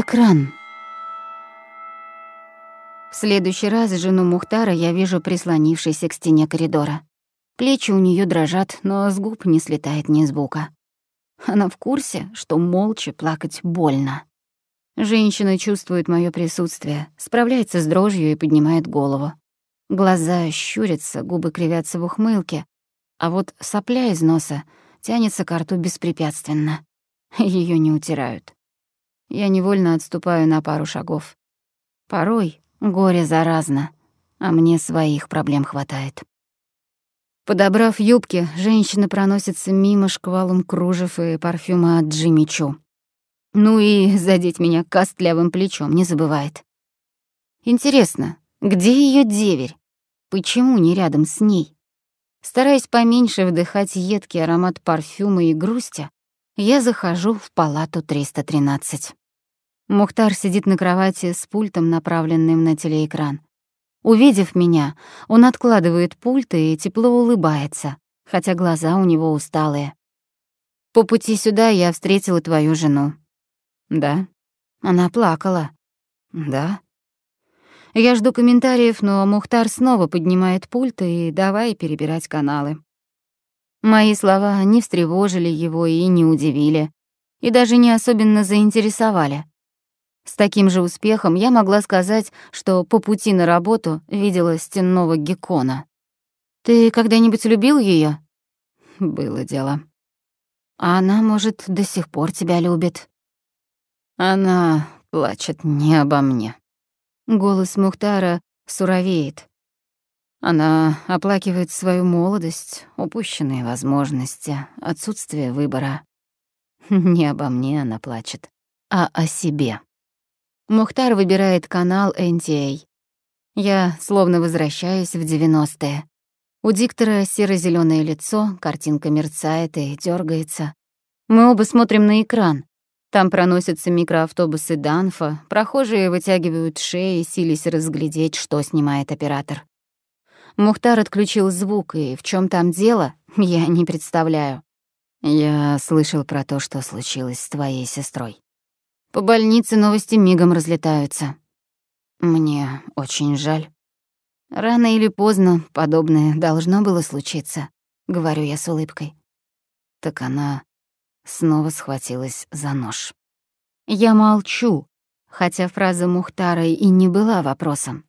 Экран. В следующий раз жену Мухтара я вижу прислонившейся к стене коридора. Плечи у нее дрожат, но с губ не слетает ни звука. Она в курсе, что молча плакать больно. Женщина чувствует мое присутствие, справляется с дрожью и поднимает голову. Глаза щурятся, губы кривятся в ухмылке, а вот сопля из носа тянется к рту беспрепятственно. Ее не утирают. Я невольно отступаю на пару шагов. Порой горе заразно, а мне своих проблем хватает. Подобрав юбки, женщина проносится мимо шквалом кружев и парфюма от Джимми Чу. Ну и задеть меня костлявым плечом не забывает. Интересно, где ее деверь? Почему не рядом с ней? Стараясь поменьше вдыхать едкий аромат парфюма и грусти, я захожу в палату 313. Мухтар сидит на кровати с пультом, направленным на телеэкран. Увидев меня, он откладывает пульт и тепло улыбается, хотя глаза у него усталые. «По пути сюда я встретила твою жену». «Да». Она плакала. «Да». Я жду комментариев, но Мухтар снова поднимает пульт и давай перебирать каналы. Мои слова не встревожили его и не удивили, и даже не особенно заинтересовали. С таким же успехом я могла сказать, что по пути на работу видела стенного геккона. «Ты когда-нибудь любил ее? «Было дело». «А она, может, до сих пор тебя любит?» «Она плачет не обо мне». Голос Мухтара суровеет. Она оплакивает свою молодость, упущенные возможности, отсутствие выбора. Не обо мне она плачет, а о себе. Мухтар выбирает канал NTA. Я словно возвращаюсь в 90-е. У диктора серо зеленое лицо, картинка мерцает и дергается. Мы оба смотрим на экран. Там проносятся микроавтобусы Данфа, прохожие вытягивают шеи, сились разглядеть, что снимает оператор. Мухтар отключил звук, и в чем там дело, я не представляю. Я слышал про то, что случилось с твоей сестрой. По больнице новости мигом разлетаются. Мне очень жаль. Рано или поздно подобное должно было случиться, говорю я с улыбкой. Так она снова схватилась за нож. Я молчу, хотя фраза Мухтара и не была вопросом.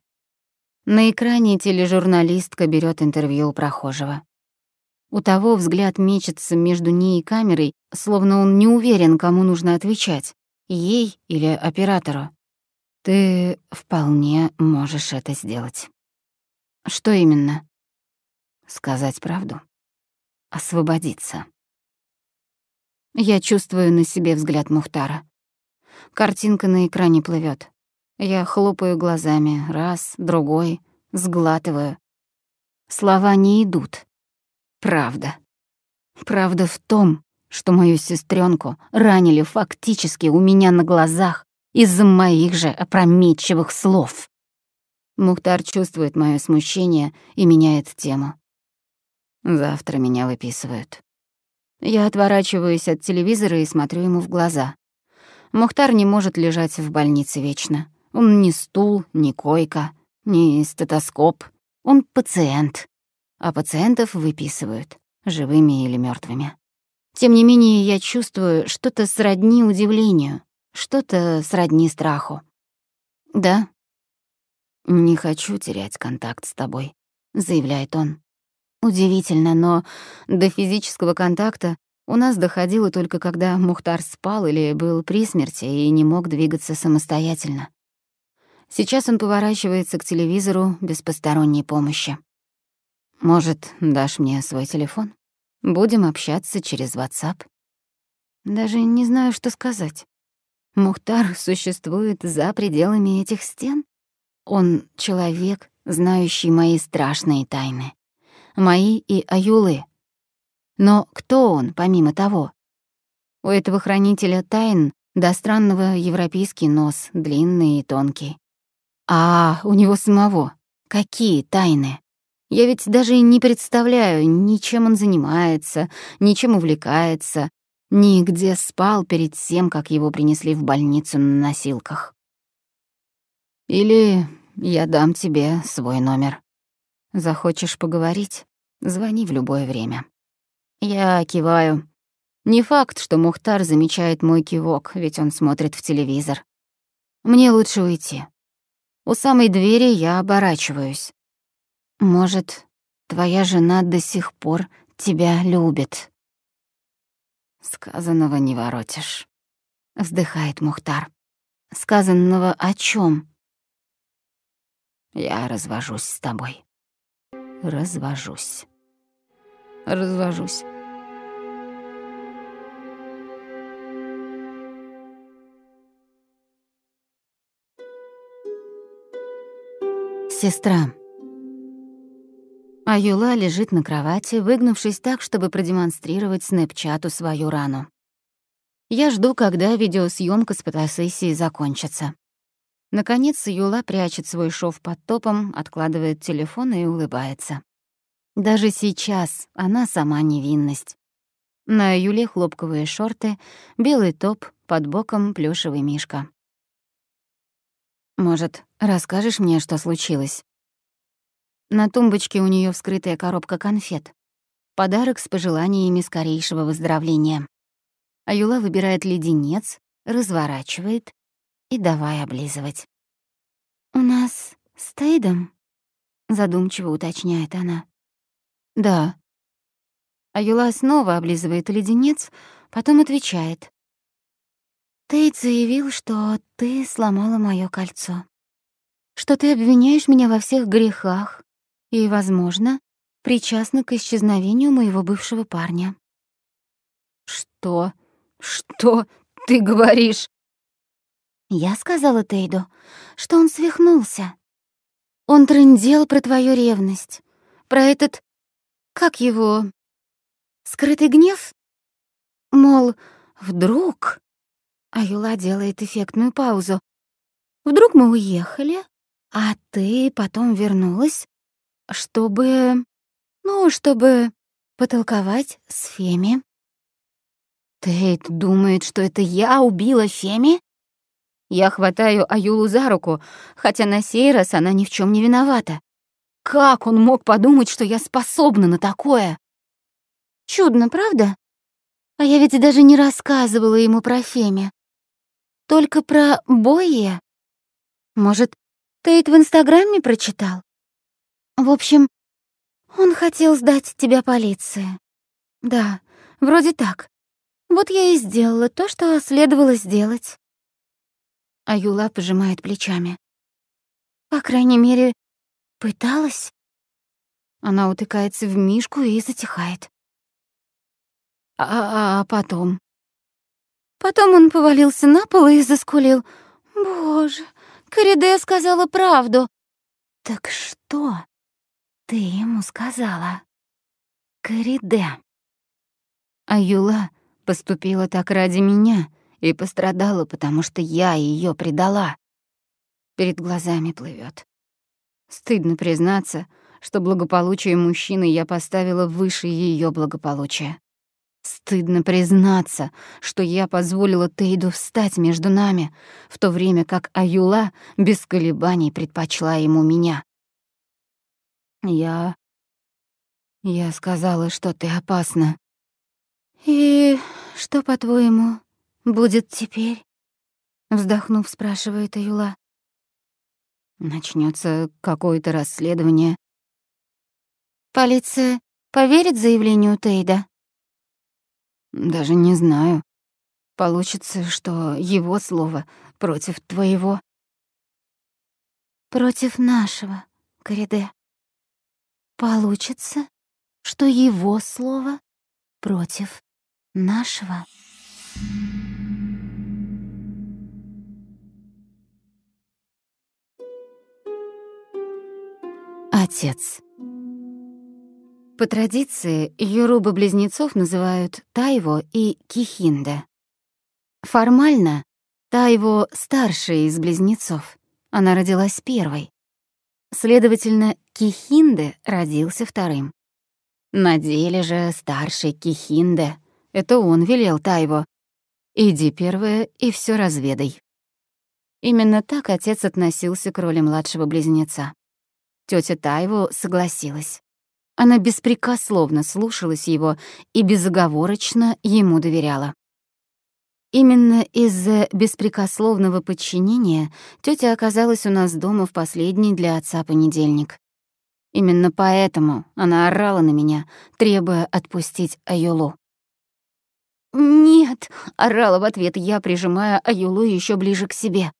На экране тележурналистка берет интервью у прохожего. У того взгляд мечется между ней и камерой, словно он не уверен, кому нужно отвечать ей или оператору. Ты вполне можешь это сделать. Что именно? Сказать правду. Освободиться. Я чувствую на себе взгляд Мухтара. Картинка на экране плывет. Я хлопаю глазами, раз, другой, сглатываю. Слова не идут. Правда. Правда в том, что мою сестренку ранили фактически у меня на глазах из-за моих же опрометчивых слов. Мухтар чувствует мое смущение и меняет тему. Завтра меня выписывают. Я отворачиваюсь от телевизора и смотрю ему в глаза. Мухтар не может лежать в больнице вечно. Он не стул, не койка, не стетоскоп. Он пациент. А пациентов выписывают, живыми или мертвыми. Тем не менее, я чувствую что-то сродни удивлению, что-то сродни страху. «Да?» «Не хочу терять контакт с тобой», — заявляет он. Удивительно, но до физического контакта у нас доходило только когда Мухтар спал или был при смерти и не мог двигаться самостоятельно. Сейчас он поворачивается к телевизору без посторонней помощи. «Может, дашь мне свой телефон?» Будем общаться через WhatsApp. Даже не знаю, что сказать. Мухтар существует за пределами этих стен. Он человек, знающий мои страшные тайны. Мои и Аюлы. Но кто он, помимо того? У этого хранителя тайн до странного европейский нос, длинный и тонкий. А у него самого какие тайны? Я ведь даже не представляю, ни чем он занимается, ни чем увлекается, Нигде спал перед тем, как его принесли в больницу на носилках. Или я дам тебе свой номер. Захочешь поговорить? Звони в любое время. Я киваю. Не факт, что Мухтар замечает мой кивок, ведь он смотрит в телевизор. Мне лучше уйти. У самой двери я оборачиваюсь. Может, твоя жена до сих пор тебя любит. Сказанного не воротишь. Вздыхает Мухтар. Сказанного о чем? Я развожусь с тобой. Развожусь. Развожусь. Сестра. Аюла лежит на кровати, выгнувшись так, чтобы продемонстрировать снэпчату свою рану. Я жду, когда видеосъемка с фотосессии закончится. Наконец Юла прячет свой шов под топом, откладывает телефон и улыбается. Даже сейчас она сама невинность. На Юле хлопковые шорты, белый топ, под боком плюшевый мишка. «Может, расскажешь мне, что случилось?» На тумбочке у нее вскрытая коробка конфет. Подарок с пожеланиями скорейшего выздоровления. Аюла выбирает леденец, разворачивает и давай облизывать. «У нас с Тейдом?» — задумчиво уточняет она. «Да». Аюла снова облизывает леденец, потом отвечает. «Тейд заявил, что ты сломала моё кольцо, что ты обвиняешь меня во всех грехах и, возможно, причастна к исчезновению моего бывшего парня». «Что? Что ты говоришь?» Я сказала Тейду, что он свихнулся. Он трындел про твою ревность, про этот... Как его? Скрытый гнев? Мол, вдруг... А Юла делает эффектную паузу. Вдруг мы уехали, а ты потом вернулась, чтобы... Ну, чтобы потолковать с Феми. Тейт думает, что это я убила Феми? Я хватаю Аюлу за руку, хотя на сей раз она ни в чем не виновата. Как он мог подумать, что я способна на такое? Чудно, правда? А я ведь даже не рассказывала ему про Феме. Только про Бойе. Может, Тейт в Инстаграме прочитал? В общем, он хотел сдать тебя полиции. Да, вроде так. Вот я и сделала то, что следовало сделать а Юла пожимает плечами. По крайней мере, пыталась. Она утыкается в Мишку и затихает. А, -а, -а потом? Потом он повалился на пол и заскулил. «Боже, Кориде сказала правду». «Так что ты ему сказала?» «Кориде». А Юла поступила так ради меня — и пострадала, потому что я ее предала. Перед глазами плывет. Стыдно признаться, что благополучие мужчины я поставила выше ее благополучия. Стыдно признаться, что я позволила Тейду встать между нами, в то время как Аюла без колебаний предпочла ему меня. Я... Я сказала, что ты опасна. И что, по-твоему, будет теперь?» Вздохнув, спрашивает Аюла. Начнется какое-то расследование. Полиция поверит заявлению Тейда? Даже не знаю. Получится, что его слово против твоего. Против нашего, Кориде. Получится, что его слово против нашего. Отец. По традиции, Юруба-близнецов называют Тайво и Кихинде. Формально, Тайво — старшая из близнецов. Она родилась первой. Следовательно, Кихинде родился вторым. На деле же старший Кихинде Это он велел Тайво. Иди первая и все разведай. Именно так отец относился к роли младшего близнеца. Тётя Тайво согласилась. Она беспрекословно слушалась его и безоговорочно ему доверяла. Именно из-за беспрекословного подчинения тётя оказалась у нас дома в последний для отца понедельник. Именно поэтому она орала на меня, требуя отпустить Аюлу. «Нет!» — орала в ответ я, прижимая Аюлу еще ближе к себе.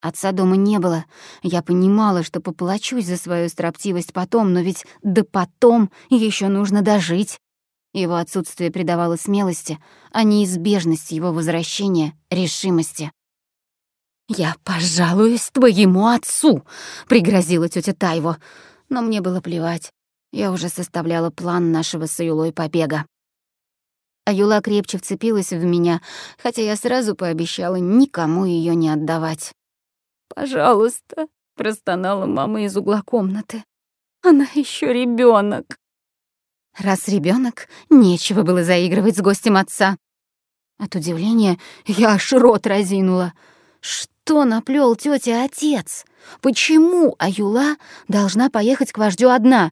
Отца дома не было. Я понимала, что поплачусь за свою строптивость потом, но ведь до потом еще нужно дожить. Его отсутствие придавало смелости, а неизбежность его возвращения — решимости. «Я пожалуюсь твоему отцу!» — пригрозила тетя Тайво. Но мне было плевать. Я уже составляла план нашего с Аюлой побега. Аюла крепче вцепилась в меня, хотя я сразу пообещала никому ее не отдавать. «Пожалуйста», — простонала мама из угла комнаты. «Она еще ребенок. Раз ребенок, нечего было заигрывать с гостем отца. От удивления я аж рот разинула. Что наплел тетя отец? Почему Аюла должна поехать к вождю одна?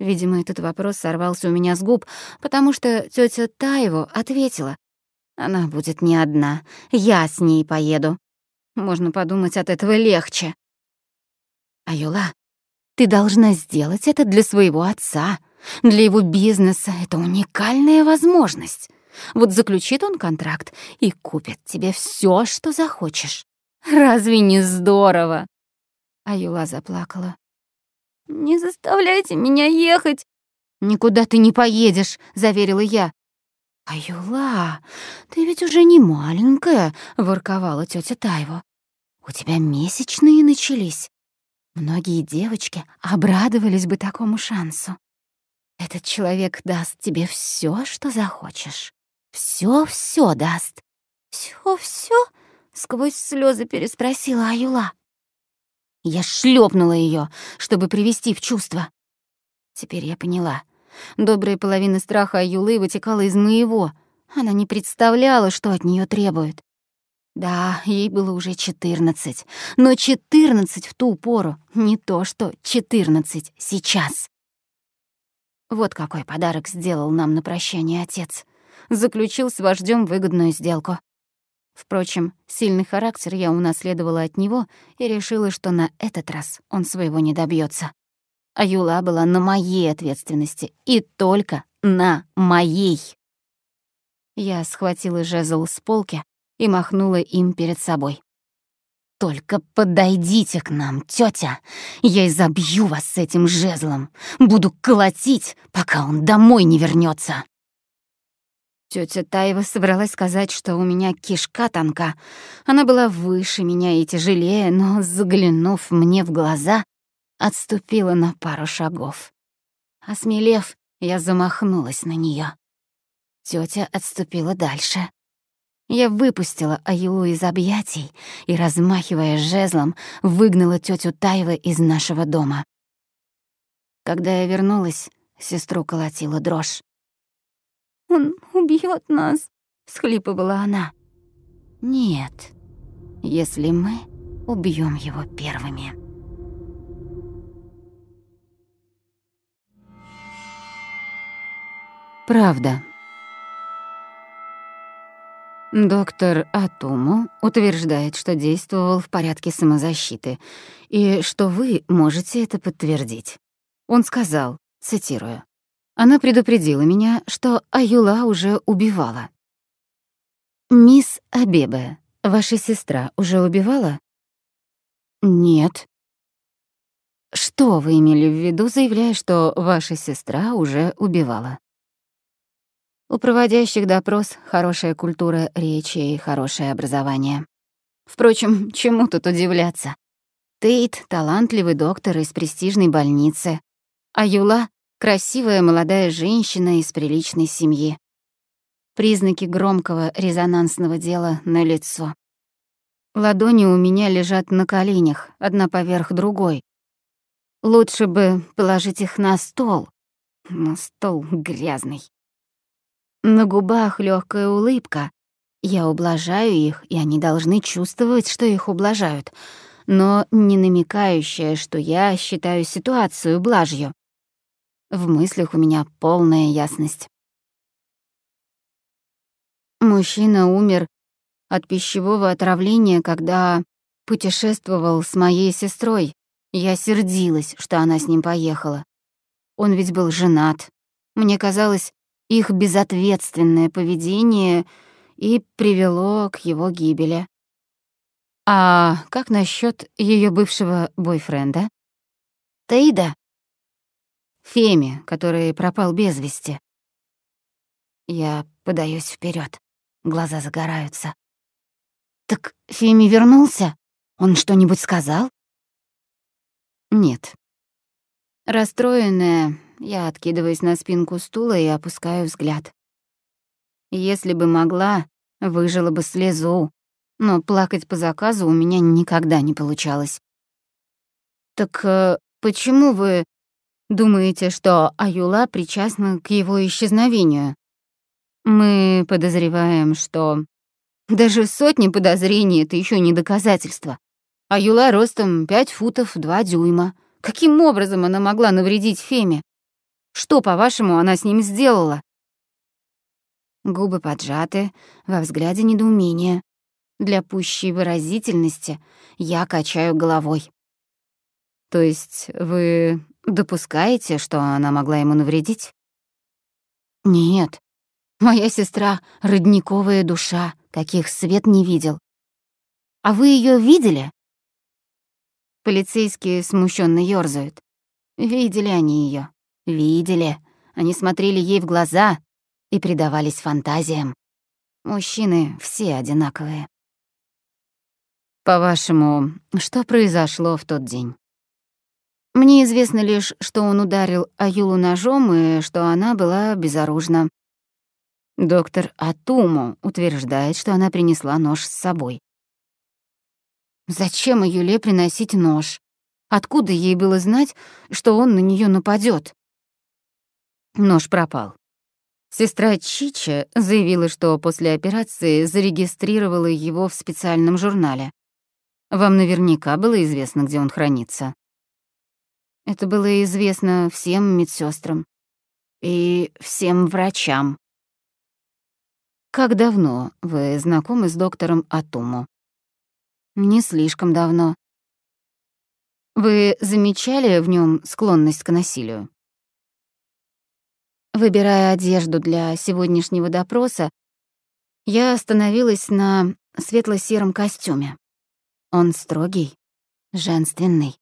Видимо, этот вопрос сорвался у меня с губ, потому что тетя Таево ответила. Она будет не одна, я с ней поеду. Можно подумать, от этого легче. Аюла, ты должна сделать это для своего отца. Для его бизнеса это уникальная возможность. Вот заключит он контракт и купит тебе все, что захочешь. Разве не здорово? Аюла заплакала. «Не заставляйте меня ехать!» «Никуда ты не поедешь», — заверила я. «Аюла, ты ведь уже не маленькая», — ворковала тетя Тайво. У тебя месячные начались. Многие девочки обрадовались бы такому шансу. Этот человек даст тебе все, что захочешь. Все-все даст. Все-все? Сквозь слезы переспросила Аюла. Я шлепнула ее, чтобы привести в чувство. Теперь я поняла. Добрая половина страха Аюлы вытекала из моего. Она не представляла, что от нее требует. Да, ей было уже четырнадцать, но четырнадцать в ту пору не то, что четырнадцать сейчас. Вот какой подарок сделал нам на прощание отец. Заключил с вождем выгодную сделку. Впрочем, сильный характер я унаследовала от него и решила, что на этот раз он своего не добьется. А Юла была на моей ответственности, и только на моей. Я схватила жезл с полки, и махнула им перед собой. «Только подойдите к нам, тетя, я изобью вас с этим жезлом, буду колотить, пока он домой не вернется. Тетя Таева собралась сказать, что у меня кишка тонка. Она была выше меня и тяжелее, но, заглянув мне в глаза, отступила на пару шагов. Осмелев, я замахнулась на нее. Тетя отступила дальше. Я выпустила Аюлу из объятий и, размахивая жезлом, выгнала тетю Таева из нашего дома. Когда я вернулась, сестру колотила дрожь. «Он убьет нас», — всхлипывала она. «Нет, если мы убьем его первыми». Правда. Доктор Атуму утверждает, что действовал в порядке самозащиты, и что вы можете это подтвердить. Он сказал, цитирую, «Она предупредила меня, что Аюла уже убивала». «Мисс Абебе, ваша сестра уже убивала?» «Нет». «Что вы имели в виду, заявляя, что ваша сестра уже убивала?» У проводящих допрос хорошая культура речи и хорошее образование. Впрочем, чему тут удивляться? Тейт — талантливый доктор из престижной больницы, а Юла — красивая молодая женщина из приличной семьи. Признаки громкого резонансного дела на лицо. Ладони у меня лежат на коленях, одна поверх другой. Лучше бы положить их на стол, но стол грязный. На губах легкая улыбка. Я ублажаю их, и они должны чувствовать, что их ублажают, но не намекающая, что я считаю ситуацию блажью. В мыслях у меня полная ясность. Мужчина умер от пищевого отравления, когда путешествовал с моей сестрой. Я сердилась, что она с ним поехала. Он ведь был женат. Мне казалось, их безответственное поведение и привело к его гибели. А как насчет ее бывшего бойфренда? Таида? Феми, который пропал без вести. Я подаюсь вперед, глаза загораются. Так Феми вернулся? Он что-нибудь сказал? Нет. Расстроенная, я откидываюсь на спинку стула и опускаю взгляд. Если бы могла, выжила бы слезу, но плакать по заказу у меня никогда не получалось. «Так э, почему вы думаете, что Аюла причастна к его исчезновению?» «Мы подозреваем, что...» «Даже сотни подозрений — это еще не доказательство. Аюла ростом пять футов два дюйма. Каким образом она могла навредить Феме? Что, по-вашему, она с ним сделала?» Губы поджаты, во взгляде недоумение. Для пущей выразительности я качаю головой. «То есть вы допускаете, что она могла ему навредить?» «Нет. Моя сестра — родниковая душа, каких свет не видел. А вы ее видели?» Полицейские смущенно ёрзают. Видели они ее. Видели. Они смотрели ей в глаза и предавались фантазиям. Мужчины все одинаковые. По-вашему, что произошло в тот день? Мне известно лишь, что он ударил Аюлу ножом и что она была безоружна. Доктор Атуму утверждает, что она принесла нож с собой. Зачем Аюле приносить нож? Откуда ей было знать, что он на нее нападет? Нож пропал. Сестра Чича заявила, что после операции зарегистрировала его в специальном журнале. Вам наверняка было известно, где он хранится. Это было известно всем медсестрам и всем врачам. Как давно вы знакомы с доктором Атуму? Не слишком давно. Вы замечали в нем склонность к насилию? Выбирая одежду для сегодняшнего допроса, я остановилась на светло-сером костюме. Он строгий, женственный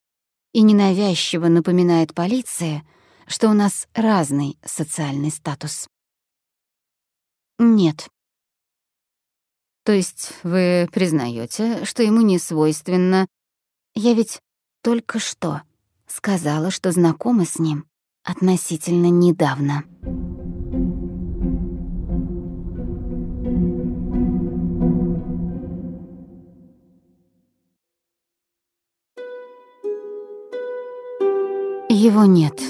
и ненавязчиво напоминает полиции, что у нас разный социальный статус. Нет. То есть вы признаете, что ему не свойственно... Я ведь только что сказала, что знакома с ним относительно недавно. Его нет.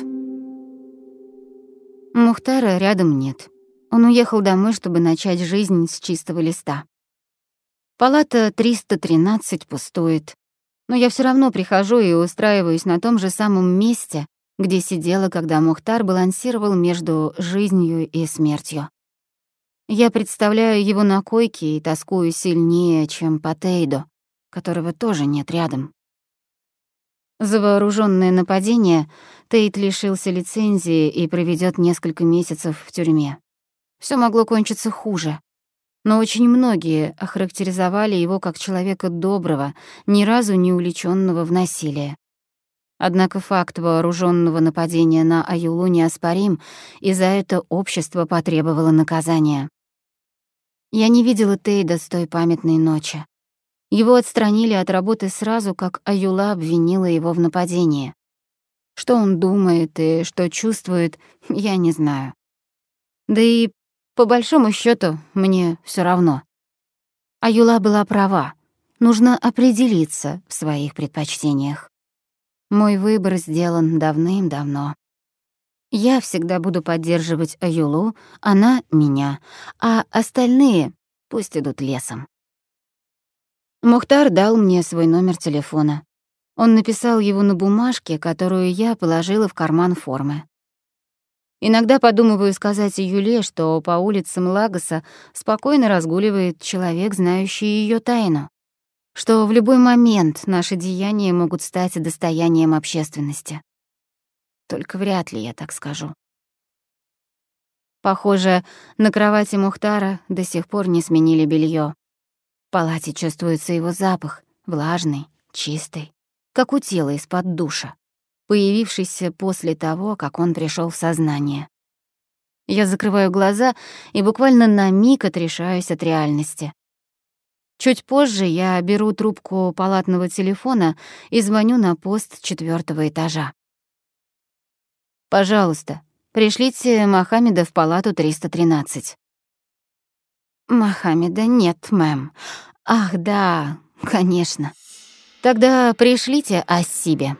Мухтара рядом нет. Он уехал домой, чтобы начать жизнь с чистого листа. Палата 313 пустует. Но я все равно прихожу и устраиваюсь на том же самом месте, где сидела, когда Мухтар балансировал между жизнью и смертью. Я представляю его на койке и тоскую сильнее, чем по Тейдо, которого тоже нет рядом. За вооруженное нападение Тейт лишился лицензии и проведет несколько месяцев в тюрьме. Все могло кончиться хуже. Но очень многие охарактеризовали его как человека доброго, ни разу не увлеченного в насилие. Однако факт вооруженного нападения на Аюлу неоспорим, и за это общество потребовало наказания. Я не видела Тейда с той памятной ночи. Его отстранили от работы сразу, как Аюла обвинила его в нападении. Что он думает и что чувствует, я не знаю. Да и, по большому счету мне все равно. Аюла была права. Нужно определиться в своих предпочтениях. Мой выбор сделан давным-давно. Я всегда буду поддерживать Аюлу, она — меня, а остальные пусть идут лесом. Мухтар дал мне свой номер телефона. Он написал его на бумажке, которую я положила в карман формы. Иногда подумываю сказать Юле, что по улицам Лагоса спокойно разгуливает человек, знающий ее тайну, что в любой момент наши деяния могут стать достоянием общественности. Только вряд ли я так скажу. Похоже, на кровати Мухтара до сих пор не сменили белье. Палате чувствуется его запах, влажный, чистый, как у тела из-под душа, появившийся после того, как он пришел в сознание. Я закрываю глаза и буквально на миг отрешаюсь от реальности. Чуть позже я беру трубку палатного телефона и звоню на пост четвертого этажа. Пожалуйста, пришлите Мохаммеда в палату 313. Мохаммеда нет, мэм. Ах, да, конечно. Тогда пришлите Ассибе.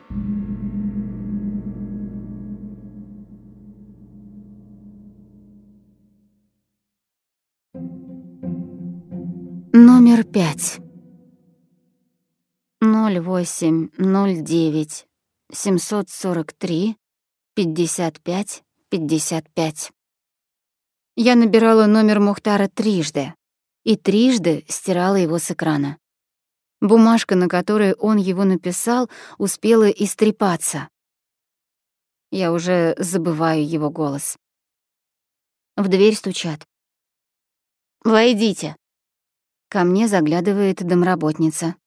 Номер пять. Ноль восемь ноль девять семьсот сорок три 55 55. Я набирала номер Мухтара трижды и трижды стирала его с экрана. Бумажка, на которой он его написал, успела истрепаться. Я уже забываю его голос. В дверь стучат. «Войдите». Ко мне заглядывает домработница.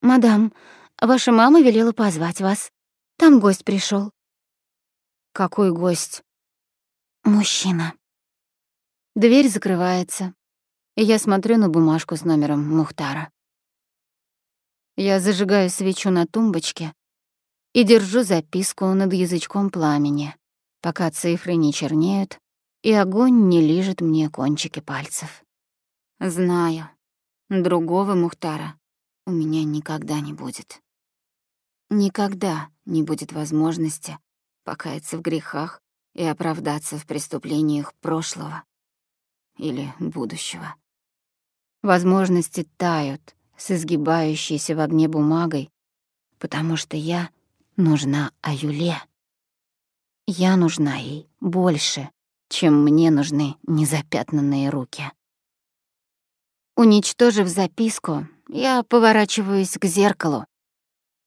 «Мадам, ваша мама велела позвать вас. Там гость пришел. Какой гость? Мужчина. Дверь закрывается, и я смотрю на бумажку с номером Мухтара. Я зажигаю свечу на тумбочке и держу записку над язычком пламени, пока цифры не чернеют и огонь не лижет мне кончики пальцев. Знаю, другого Мухтара у меня никогда не будет. Никогда не будет возможности покаяться в грехах и оправдаться в преступлениях прошлого или будущего. Возможности тают с изгибающейся в огне бумагой, потому что я нужна Аюле. Я нужна ей больше, чем мне нужны незапятнанные руки. Уничтожив записку, я поворачиваюсь к зеркалу.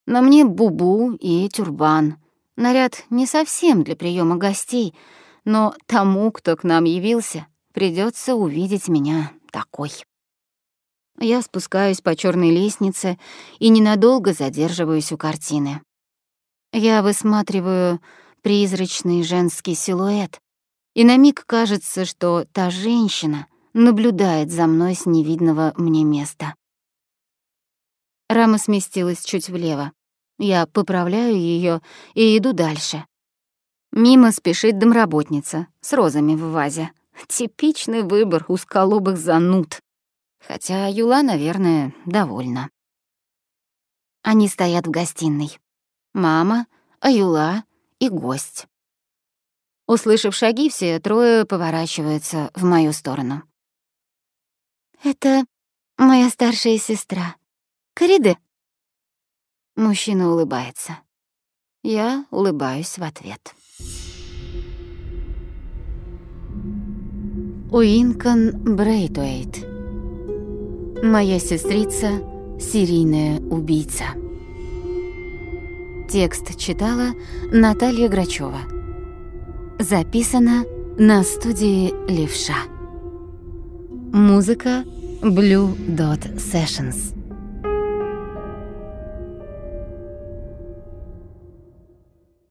На мне бубу и тюрбан — Наряд не совсем для приема гостей, но тому, кто к нам явился, придется увидеть меня такой. Я спускаюсь по черной лестнице и ненадолго задерживаюсь у картины. Я высматриваю призрачный женский силуэт, и на миг кажется, что та женщина наблюдает за мной с невидного мне места. Рама сместилась чуть влево. Я поправляю ее и иду дальше. Мимо спешит домработница с розами в вазе. Типичный выбор узколобых зануд. Хотя Юла, наверное, довольна. Они стоят в гостиной. Мама, Аюла и гость. Услышав шаги, все трое поворачиваются в мою сторону. «Это моя старшая сестра. Кариде?» Мужчина улыбается. Я улыбаюсь в ответ. Уинкон Брейтуэйт. Моя сестрица — серийная убийца. Текст читала Наталья Грачева. Записано на студии Левша. Музыка Blue Dot Sessions.